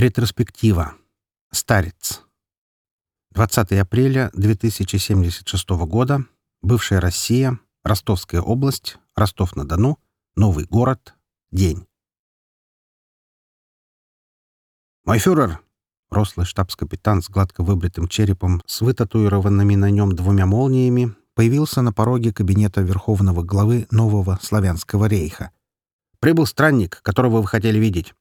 Ретроспектива. Старец. 20 апреля 2076 года. Бывшая Россия. Ростовская область. Ростов-на-Дону. Новый город. День. «Мой фюрер!» Рослый штабс-капитан с гладко выбритым черепом, с вытатуированными на нем двумя молниями, появился на пороге кабинета верховного главы нового славянского рейха. «Прибыл странник, которого вы хотели видеть».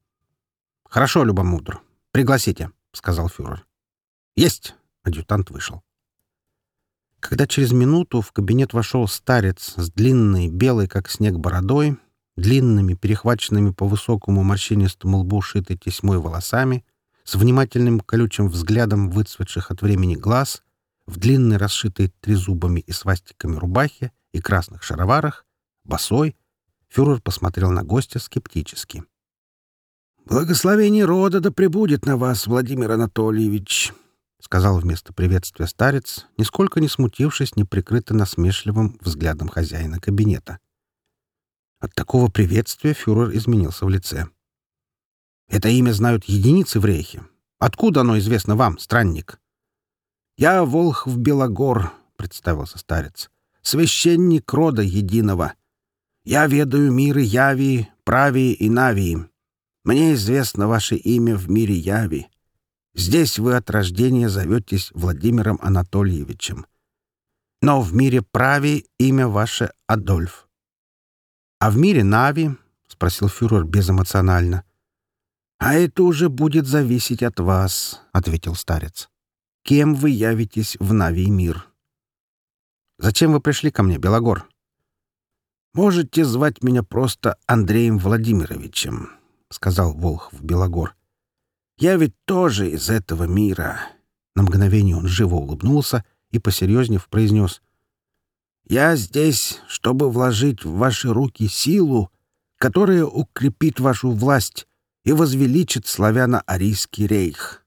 «Хорошо, Любомудр. Пригласите», — сказал фюрер. «Есть!» — адъютант вышел. Когда через минуту в кабинет вошел старец с длинной, белой, как снег, бородой, длинными, перехваченными по высокому морщинистому лбу шитой тесьмой волосами, с внимательным колючим взглядом выцветших от времени глаз, в длинной расшитой трезубами и свастиками рубахе и красных шароварах, босой, фюрер посмотрел на гостя скептически. «Благословение рода да пребудет на вас, Владимир Анатольевич», — сказал вместо приветствия старец, нисколько не смутившись неприкрыто насмешливым взглядом хозяина кабинета. От такого приветствия фюрер изменился в лице. «Это имя знают единицы в рейхе. Откуда оно известно вам, странник?» «Я Волхв Белогор», — представился старец, — «священник рода единого. Я ведаю миры Яви, Прави и Навии». Мне известно ваше имя в мире яви. Здесь вы от рождения зоветесь Владимиром Анатольевичем. Но в мире прави имя ваше Адольф. — А в мире нави? — спросил фюрер безэмоционально. — А это уже будет зависеть от вас, — ответил старец. — Кем вы явитесь в нави мир? — Зачем вы пришли ко мне, Белогор? — Можете звать меня просто Андреем Владимировичем. — сказал Волхов Белогор. «Я ведь тоже из этого мира». На мгновение он живо улыбнулся и, посерьезнев, произнес. «Я здесь, чтобы вложить в ваши руки силу, которая укрепит вашу власть и возвеличит славяно-арийский рейх».